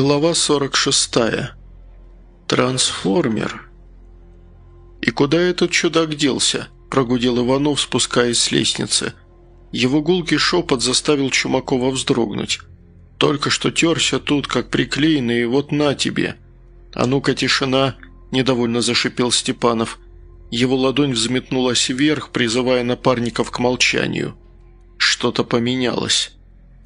Глава 46. Трансформер. «И куда этот чудак делся?» – прогудел Иванов, спускаясь с лестницы. Его гулкий шепот заставил Чумакова вздрогнуть. «Только что терся тут, как приклеенный, и вот на тебе!» «А ну-ка, тишина!» – недовольно зашипел Степанов. Его ладонь взметнулась вверх, призывая напарников к молчанию. Что-то поменялось.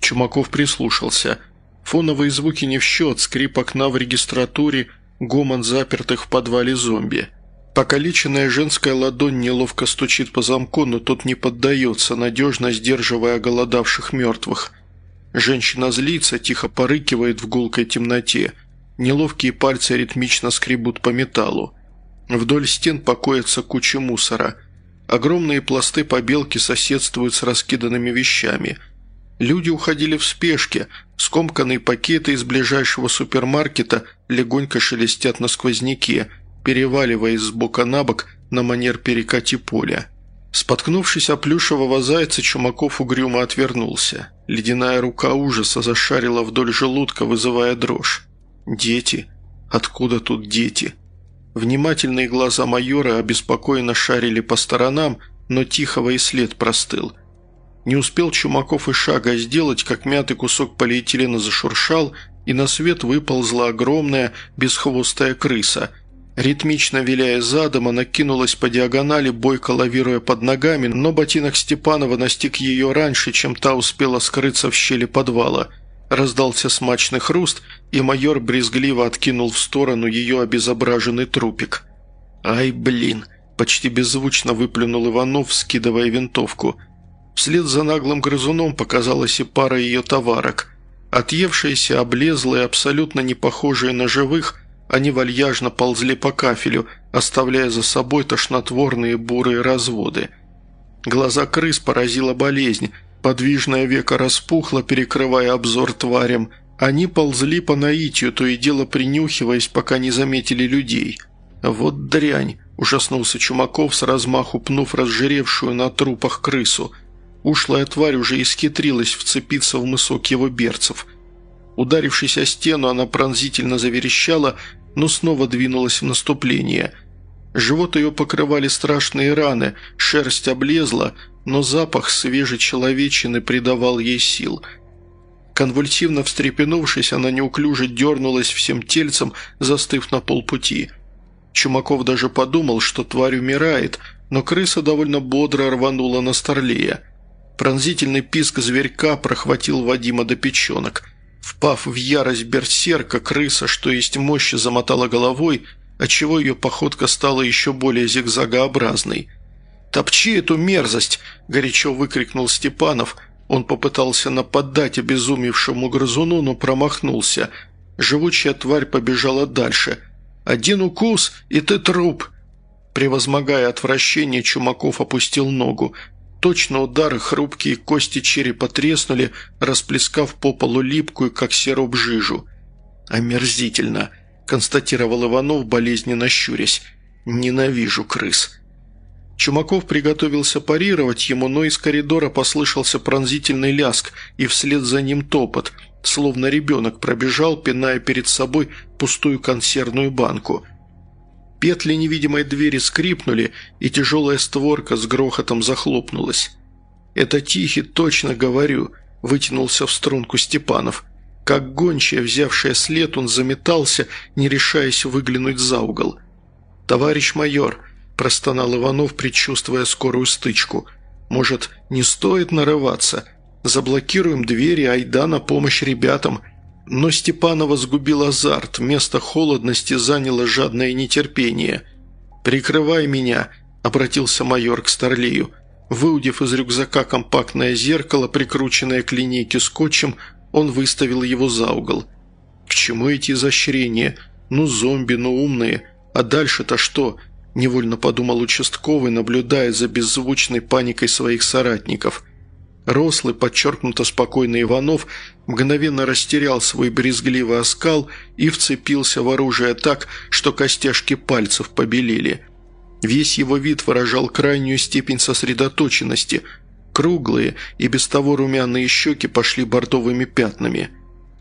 Чумаков прислушался – Фоновые звуки не в счет, скрип окна в регистратуре, гомон запертых в подвале зомби. Покалеченная женская ладонь неловко стучит по замку, но тот не поддается, надежно сдерживая голодавших мертвых. Женщина злится, тихо порыкивает в гулкой темноте. Неловкие пальцы ритмично скребут по металлу. Вдоль стен покоятся куча мусора. Огромные пласты побелки соседствуют с раскиданными вещами – Люди уходили в спешке, скомканные пакеты из ближайшего супермаркета легонько шелестят на сквозняке, переваливаясь с бока на бок на манер перекати поля. Споткнувшись о плюшевого зайца, Чумаков угрюмо отвернулся. Ледяная рука ужаса зашарила вдоль желудка, вызывая дрожь. «Дети? Откуда тут дети?» Внимательные глаза майора обеспокоенно шарили по сторонам, но тихого и след простыл – не успел Чумаков и шага сделать, как мятый кусок полиэтилена зашуршал, и на свет выползла огромная бесхвостая крыса. Ритмично виляя задом, она кинулась по диагонали, бойко лавируя под ногами, но ботинок Степанова настиг ее раньше, чем та успела скрыться в щели подвала. Раздался смачный хруст, и майор брезгливо откинул в сторону ее обезображенный трупик. «Ай, блин!» – почти беззвучно выплюнул Иванов, скидывая винтовку – Вслед за наглым грызуном показалась и пара ее товарок. Отъевшиеся, облезлые, абсолютно не похожие на живых, они вальяжно ползли по кафелю, оставляя за собой тошнотворные бурые разводы. Глаза крыс поразила болезнь, подвижное веко распухло, перекрывая обзор тварям. Они ползли по наитию, то и дело принюхиваясь, пока не заметили людей. «Вот дрянь!» – ужаснулся Чумаков с размаху пнув разжиревшую на трупах крысу – Ушлая тварь уже исхитрилась вцепиться в мысок его берцев. Ударившись о стену, она пронзительно заверещала, но снова двинулась в наступление. Живот ее покрывали страшные раны, шерсть облезла, но запах свежей человечины придавал ей сил. Конвульсивно встрепенувшись, она неуклюже дернулась всем тельцем, застыв на полпути. Чумаков даже подумал, что тварь умирает, но крыса довольно бодро рванула на старлея – Пронзительный писк зверька прохватил Вадима до печенок. Впав в ярость берсерка, крыса, что есть мощи, замотала головой, отчего ее походка стала еще более зигзагообразной. «Топчи эту мерзость!» – горячо выкрикнул Степанов. Он попытался нападать обезумевшему грызуну, но промахнулся. Живучая тварь побежала дальше. «Один укус, и ты труп!» Превозмогая отвращение, Чумаков опустил ногу. Точно удары хрупкие кости черепа треснули, расплескав по полу липкую, как сироп, жижу. «Омерзительно», – констатировал Иванов, болезненно щурясь. «Ненавижу крыс». Чумаков приготовился парировать ему, но из коридора послышался пронзительный ляск, и вслед за ним топот, словно ребенок пробежал, пиная перед собой пустую консервную банку – Петли невидимой двери скрипнули, и тяжелая створка с грохотом захлопнулась. «Это Тихий, точно говорю», – вытянулся в струнку Степанов. Как гончая, взявшая след, он заметался, не решаясь выглянуть за угол. «Товарищ майор», – простонал Иванов, предчувствуя скорую стычку, – «может, не стоит нарываться? Заблокируем двери, айда на помощь ребятам. Но Степанова сгубил азарт, место холодности заняло жадное нетерпение. «Прикрывай меня», – обратился майор к Старлею. Выудив из рюкзака компактное зеркало, прикрученное к линейке скотчем, он выставил его за угол. «К чему эти изощрения? Ну, зомби, ну умные. А дальше-то что?» – невольно подумал участковый, наблюдая за беззвучной паникой своих соратников – Рослый, подчеркнуто спокойный Иванов мгновенно растерял свой брезгливый оскал и вцепился в оружие так, что костяшки пальцев побелели. Весь его вид выражал крайнюю степень сосредоточенности. Круглые и без того румяные щеки пошли бордовыми пятнами.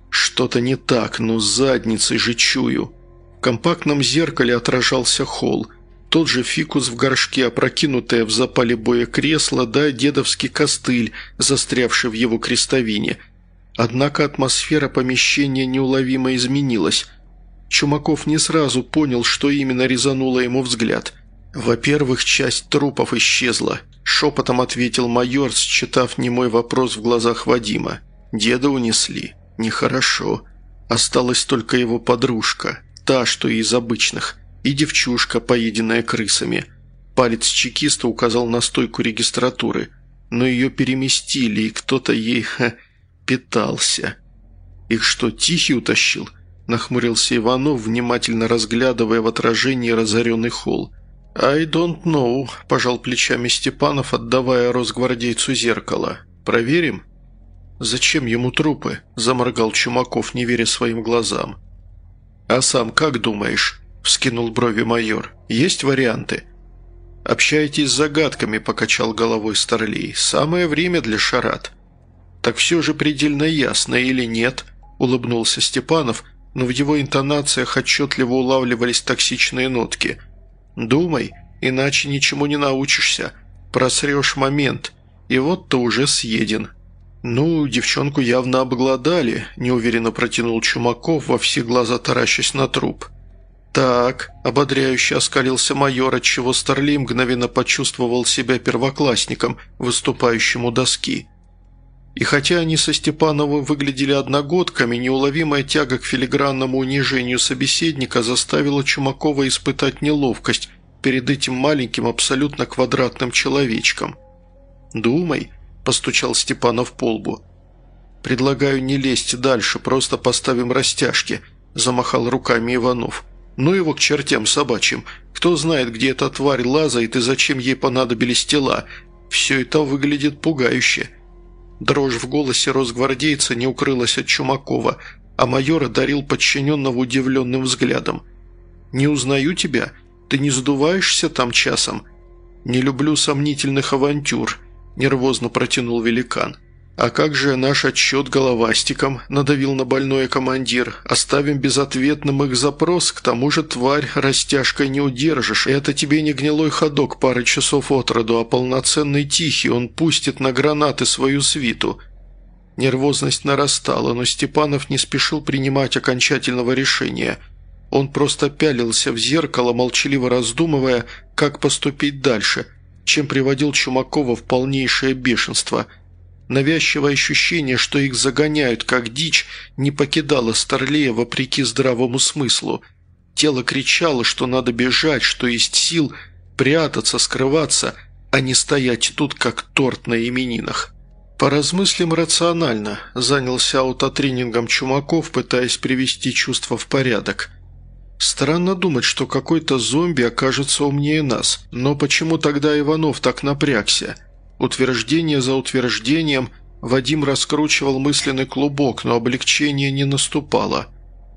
Что-то не так, но с задницей же чую. В компактном зеркале отражался холл. Тот же фикус в горшке, опрокинутое в запале боя кресло, да дедовский костыль, застрявший в его крестовине. Однако атмосфера помещения неуловимо изменилась. Чумаков не сразу понял, что именно резануло ему взгляд. «Во-первых, часть трупов исчезла», – шепотом ответил майор, считав немой вопрос в глазах Вадима. «Деда унесли. Нехорошо. Осталась только его подружка, та, что из обычных, и девчушка, поеденная крысами. Палец чекиста указал на стойку регистратуры, но ее переместили, и кто-то ей ха, питался. «Их что, Тихий утащил?» – нахмурился Иванов, внимательно разглядывая в отражении разоренный холл. «I don't know», – пожал плечами Степанов, отдавая росгвардейцу зеркало. «Проверим?» «Зачем ему трупы?» – заморгал Чумаков, не веря своим глазам. «А сам как думаешь?» – вскинул брови майор. «Есть варианты?» «Общаетесь с загадками», – покачал головой Старлей. «Самое время для шарат». «Так все же предельно ясно или нет?» – улыбнулся Степанов, но в его интонациях отчетливо улавливались токсичные нотки. «Думай, иначе ничему не научишься. Просрешь момент, и вот ты уже съеден». «Ну, девчонку явно обглодали», – неуверенно протянул Чумаков, во все глаза таращась на труп. «Так», – ободряюще оскалился майор, отчего Старлей мгновенно почувствовал себя первоклассником, выступающим у доски. И хотя они со Степановым выглядели одногодками, неуловимая тяга к филигранному унижению собеседника заставила Чумакова испытать неловкость перед этим маленьким абсолютно квадратным человечком. «Думай», – постучал Степанов по лбу. «Предлагаю не лезть дальше, просто поставим растяжки», – замахал руками Иванов. «Ну его к чертям собачьим. Кто знает, где эта тварь лазает и зачем ей понадобились тела. Все это выглядит пугающе». Дрожь в голосе росгвардейца не укрылась от Чумакова, а майор одарил подчиненного удивленным взглядом. «Не узнаю тебя. Ты не сдуваешься там часом? Не люблю сомнительных авантюр», – нервозно протянул великан. «А как же наш отчет головастиком?» – надавил на больное командир. «Оставим безответным их запрос, к тому же тварь растяжкой не удержишь. Это тебе не гнилой ходок пары часов от роду, а полноценный тихий, он пустит на гранаты свою свиту». Нервозность нарастала, но Степанов не спешил принимать окончательного решения. Он просто пялился в зеркало, молчаливо раздумывая, как поступить дальше – чем приводил Чумакова в полнейшее бешенство. Навязчивое ощущение, что их загоняют как дичь, не покидало Старлея вопреки здравому смыслу. Тело кричало, что надо бежать, что есть сил прятаться, скрываться, а не стоять тут, как торт на именинах. «Поразмыслим рационально», – занялся аутотренингом Чумаков, пытаясь привести чувства в порядок – Странно думать, что какой-то зомби окажется умнее нас. Но почему тогда Иванов так напрягся? Утверждение за утверждением Вадим раскручивал мысленный клубок, но облегчение не наступало.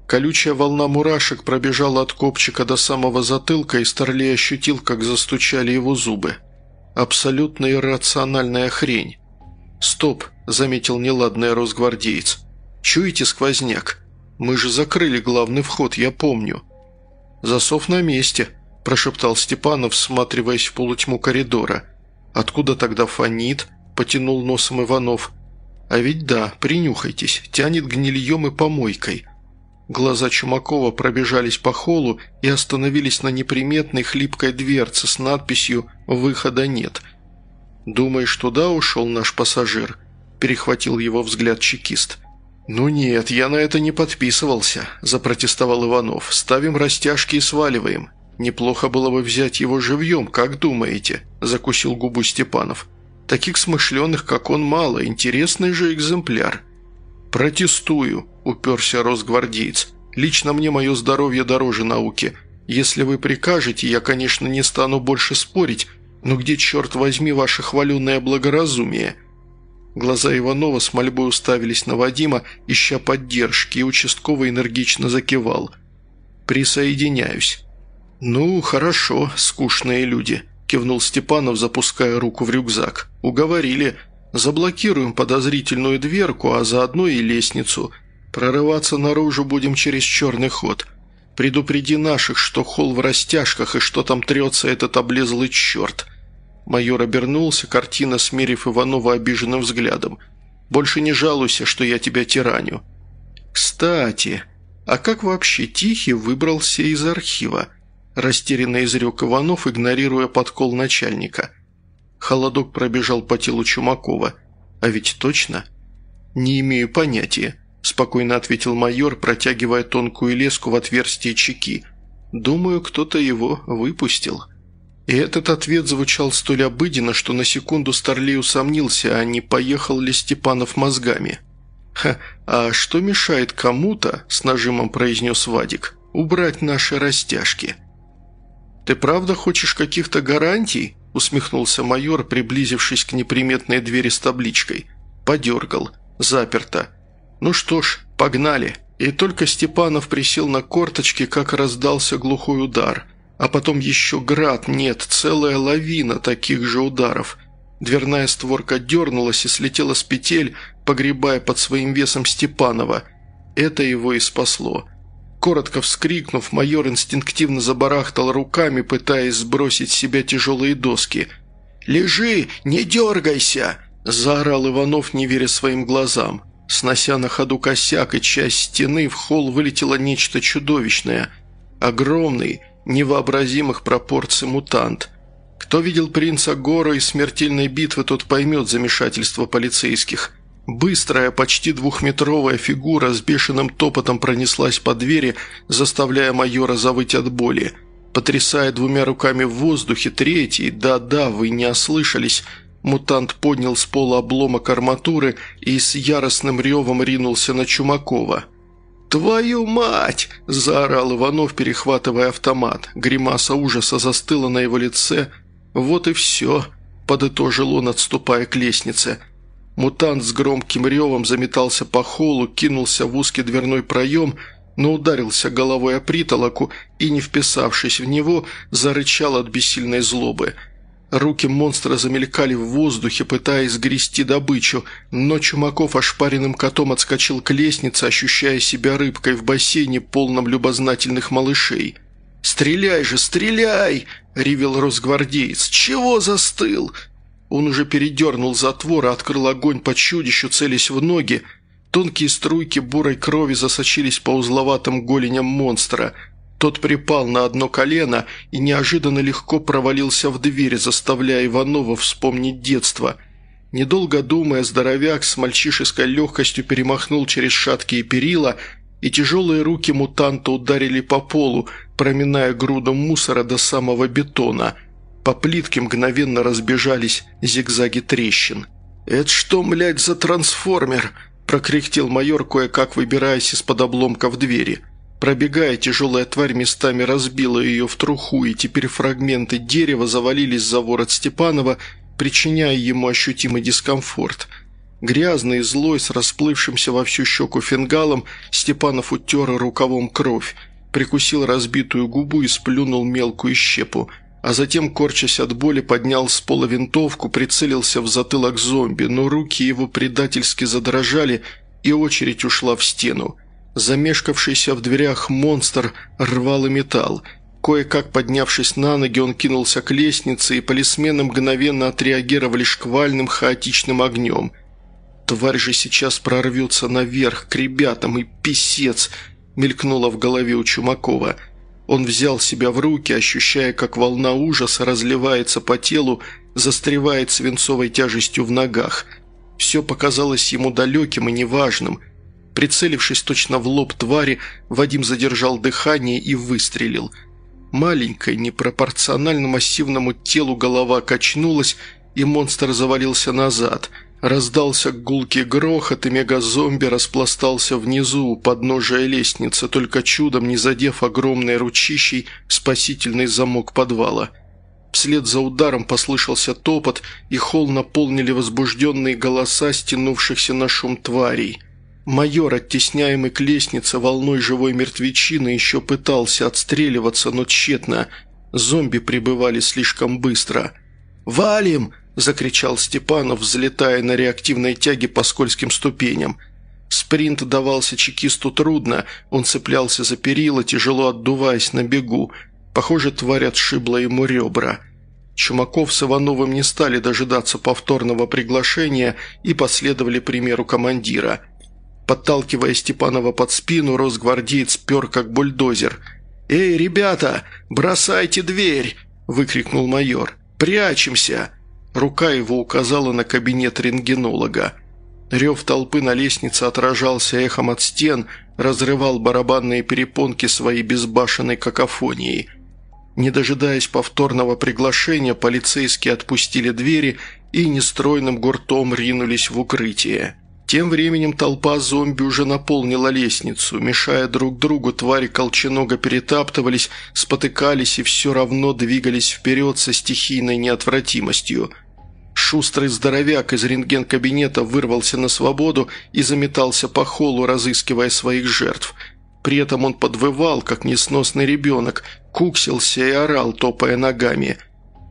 Колючая волна мурашек пробежала от копчика до самого затылка, и Старлей ощутил, как застучали его зубы. Абсолютно иррациональная хрень. «Стоп», – заметил неладный росгвардеец. «Чуете сквозняк? Мы же закрыли главный вход, я помню». «Засов на месте», – прошептал Степанов, всматриваясь в полутьму коридора. «Откуда тогда фонит?» – потянул носом Иванов. «А ведь да, принюхайтесь, тянет гнильем и помойкой». Глаза Чумакова пробежались по холлу и остановились на неприметной хлипкой дверце с надписью «Выхода нет». «Думаешь, туда ушел наш пассажир?» – перехватил его взгляд чекист. «Ну нет, я на это не подписывался», – запротестовал Иванов. «Ставим растяжки и сваливаем. Неплохо было бы взять его живьем, как думаете?» – закусил губу Степанов. «Таких смышленых, как он, мало. Интересный же экземпляр». «Протестую», – уперся росгвардеец. «Лично мне мое здоровье дороже науки. Если вы прикажете, я, конечно, не стану больше спорить, но где, черт возьми, ваше хваленное благоразумие?» Глаза Иванова с мольбой уставились на Вадима, ища поддержки, и участковый энергично закивал. «Присоединяюсь». «Ну, хорошо, скучные люди», – кивнул Степанов, запуская руку в рюкзак. «Уговорили. Заблокируем подозрительную дверку, а заодно и лестницу. Прорываться наружу будем через черный ход. Предупреди наших, что холл в растяжках и что там трется этот облезлый черт». Майор обернулся, картина смерив Иванова обиженным взглядом. «Больше не жалуйся, что я тебя тираню». «Кстати, а как вообще Тихий выбрался из архива?» Растерянно изрек Иванов, игнорируя подкол начальника. Холодок пробежал по телу Чумакова. «А ведь точно?» «Не имею понятия», – спокойно ответил майор, протягивая тонкую леску в отверстие чеки. «Думаю, кто-то его выпустил». И этот ответ звучал столь обыденно, что на секунду Старлей усомнился, а не поехал ли Степанов мозгами. «Ха, а что мешает кому-то, — с нажимом произнес Вадик, — убрать наши растяжки?» «Ты правда хочешь каких-то гарантий?» – усмехнулся майор, приблизившись к неприметной двери с табличкой. Подергал. Заперто. «Ну что ж, погнали». И только Степанов присел на корточки, как раздался глухой удар. А потом еще град, нет, целая лавина таких же ударов. Дверная створка дернулась и слетела с петель, погребая под своим весом Степанова. Это его и спасло. Коротко вскрикнув, майор инстинктивно забарахтал руками, пытаясь сбросить с себя тяжелые доски. «Лежи, не дергайся!» – заорал Иванов, не веря своим глазам. Снося на ходу косяк и часть стены, в холл вылетело нечто чудовищное. Огромный, невообразимых пропорций мутант. Кто видел принца Гора из смертельной битвы, тот поймет замешательство полицейских – Быстрая, почти двухметровая фигура с бешеным топотом пронеслась по двери, заставляя майора завыть от боли. Потрясая двумя руками в воздухе, третий, да-да, вы не ослышались, мутант поднял с пола обломок арматуры и с яростным ревом ринулся на Чумакова. «Твою мать!» – заорал Иванов, перехватывая автомат. Гримаса ужаса застыла на его лице. «Вот и все», – подытожил он, отступая к лестнице – Мутант с громким ревом заметался по холу, кинулся в узкий дверной проем, но ударился головой о притолоку и, не вписавшись в него, зарычал от бессильной злобы. Руки монстра замелькали в воздухе, пытаясь сгрести добычу, но Чумаков ошпаренным котом отскочил к лестнице, ощущая себя рыбкой в бассейне, полном любознательных малышей. «Стреляй же, стреляй!» – ревел росгвардеец. «Чего застыл?» Он уже передернул затвор и открыл огонь по чудищу, целясь в ноги. Тонкие струйки бурой крови засочились по узловатым голеням монстра. Тот припал на одно колено и неожиданно легко провалился в дверь, заставляя Иванова вспомнить детство. Недолго думая, здоровяк с мальчишеской легкостью перемахнул через шаткие перила, и тяжелые руки мутанта ударили по полу, проминая груду мусора до самого бетона – по плитке мгновенно разбежались зигзаги трещин. «Это что, млядь, за трансформер?» – прокряхтел майор, кое-как выбираясь из-под обломков двери. Пробегая, тяжелая тварь местами разбила ее в труху, и теперь фрагменты дерева завалились за ворот Степанова, причиняя ему ощутимый дискомфорт. Грязный и злой, с расплывшимся во всю щеку фингалом, Степанов утер рукавом кровь, прикусил разбитую губу и сплюнул мелкую щепу – а затем, корчась от боли, поднял с пола винтовку, прицелился в затылок зомби, но руки его предательски задрожали, и очередь ушла в стену. Замешкавшийся в дверях монстр рвал и металл. Кое-как поднявшись на ноги, он кинулся к лестнице, и полисмены мгновенно отреагировали шквальным хаотичным огнем. «Тварь же сейчас прорвется наверх, к ребятам, и писец!» мелькнуло в голове у Чумакова – он взял себя в руки, ощущая, как волна ужаса разливается по телу, застревает свинцовой тяжестью в ногах. Все показалось ему далеким и неважным. Прицелившись точно в лоб твари, Вадим задержал дыхание и выстрелил. Маленькая, непропорционально массивному телу голова качнулась, и монстр завалился назад – Раздался гулкий грохот, и мегазомби распластался внизу, у подножия лестницы, только чудом не задев огромной ручищей спасительный замок подвала. Вслед за ударом послышался топот, и холл наполнили возбужденные голоса стянувшихся на шум тварей. Майор, оттесняемый к лестнице волной живой мертвечины, еще пытался отстреливаться, но тщетно. Зомби прибывали слишком быстро. «Валим!» – закричал Степанов, взлетая на реактивной тяге по скользким ступеням. Спринт давался чекисту трудно, он цеплялся за перила, тяжело отдуваясь на бегу. Похоже, тварь отшибла ему ребра. Чумаков с Ивановым не стали дожидаться повторного приглашения и последовали примеру командира. Подталкивая Степанова под спину, росгвардеец пер как бульдозер. «Эй, ребята, бросайте дверь!» – выкрикнул майор. «Прячемся!» Рука его указала на кабинет рентгенолога. Рев толпы на лестнице отражался эхом от стен, разрывал барабанные перепонки своей безбашенной какофонией. Не дожидаясь повторного приглашения, полицейские отпустили двери и нестройным гуртом ринулись в укрытие. Тем временем толпа зомби уже наполнила лестницу. Мешая друг другу, твари колченога перетаптывались, спотыкались и все равно двигались вперед со стихийной неотвратимостью – Шустрый здоровяк из рентген-кабинета вырвался на свободу и заметался по холлу, разыскивая своих жертв. При этом он подвывал, как несносный ребенок, куксился и орал, топая ногами.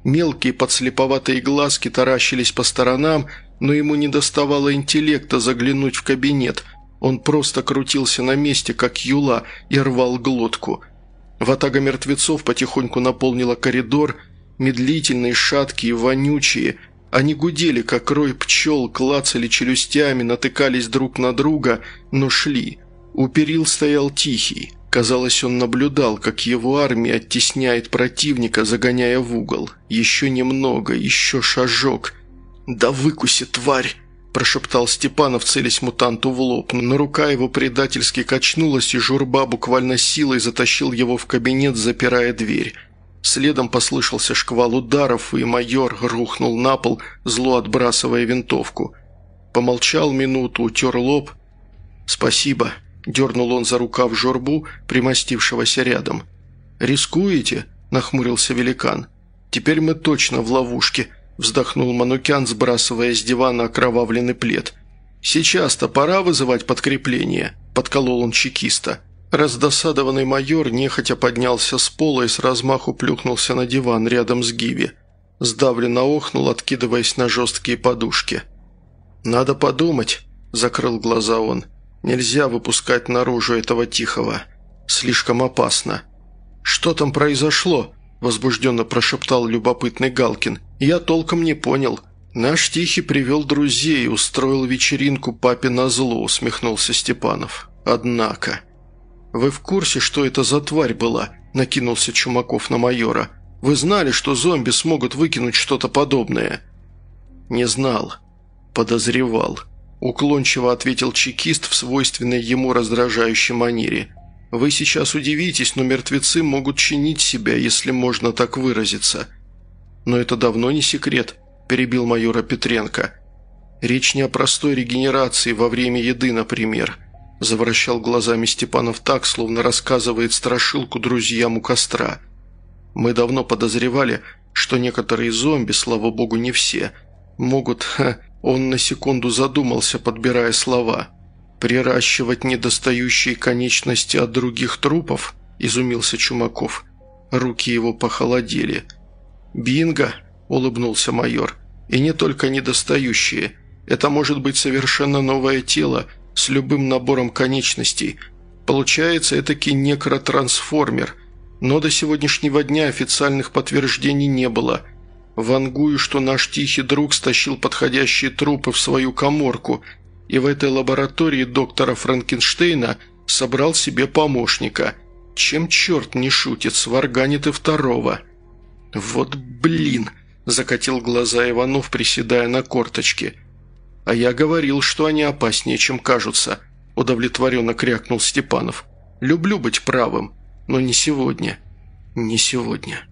Мелкие подслеповатые глазки таращились по сторонам, но ему не доставало интеллекта заглянуть в кабинет. Он просто крутился на месте, как юла, и рвал глотку. Ватага мертвецов потихоньку наполнила коридор, медлительные, шаткие, вонючие – они гудели, как рой пчел, клацали челюстями, натыкались друг на друга, но шли. У перил стоял тихий. Казалось, он наблюдал, как его армия оттесняет противника, загоняя в угол. Еще немного, еще шажок. «Да выкуси, тварь!» – прошептал Степанов, целясь мутанту в лоб, но рука его предательски качнулась, и журба буквально силой затащил его в кабинет, запирая дверь. Следом послышался шквал ударов, и майор рухнул на пол, зло отбрасывая винтовку. Помолчал минуту, утер лоб. «Спасибо», – дернул он за рукав жорбу, примостившегося рядом. «Рискуете?» – нахмурился великан. «Теперь мы точно в ловушке», – вздохнул Манукян, сбрасывая с дивана окровавленный плед. «Сейчас-то пора вызывать подкрепление», – подколол он чекиста. Раздосадованный майор нехотя поднялся с пола и с размаху плюхнулся на диван рядом с Гиви. Сдавленно охнул, откидываясь на жесткие подушки. «Надо подумать», – закрыл глаза он. «Нельзя выпускать наружу этого тихого. Слишком опасно». «Что там произошло?» – возбужденно прошептал любопытный Галкин. «Я толком не понял». «Наш Тихий привел друзей и устроил вечеринку папе на зло», – усмехнулся Степанов. «Однако...» «Вы в курсе, что это за тварь была?» – накинулся Чумаков на майора. «Вы знали, что зомби смогут выкинуть что-то подобное?» «Не знал. Подозревал», – уклончиво ответил чекист в свойственной ему раздражающей манере. «Вы сейчас удивитесь, но мертвецы могут чинить себя, если можно так выразиться». «Но это давно не секрет», – перебил майора Петренко. «Речь не о простой регенерации во время еды, например». Завращал глазами Степанов так, словно рассказывает страшилку друзьям у костра. Мы давно подозревали, что некоторые зомби, слава богу, не все, могут... Ха, он на секунду задумался, подбирая слова. «Приращивать недостающие конечности от других трупов?» – изумился Чумаков. Руки его похолодели. «Бинго!» – улыбнулся майор. «И не только недостающие. Это может быть совершенно новое тело – с любым набором конечностей. Получается этакий некротрансформер, но до сегодняшнего дня официальных подтверждений не было. Вангую, что наш тихий друг стащил подходящие трупы в свою коморку, и в этой лаборатории доктора Франкенштейна собрал себе помощника. Чем черт не шутит, сварганит и второго. «Вот блин!» – закатил глаза Иванов, приседая на корточке – «А я говорил, что они опаснее, чем кажутся», – удовлетворенно крякнул Степанов. «Люблю быть правым, но не сегодня. Не сегодня».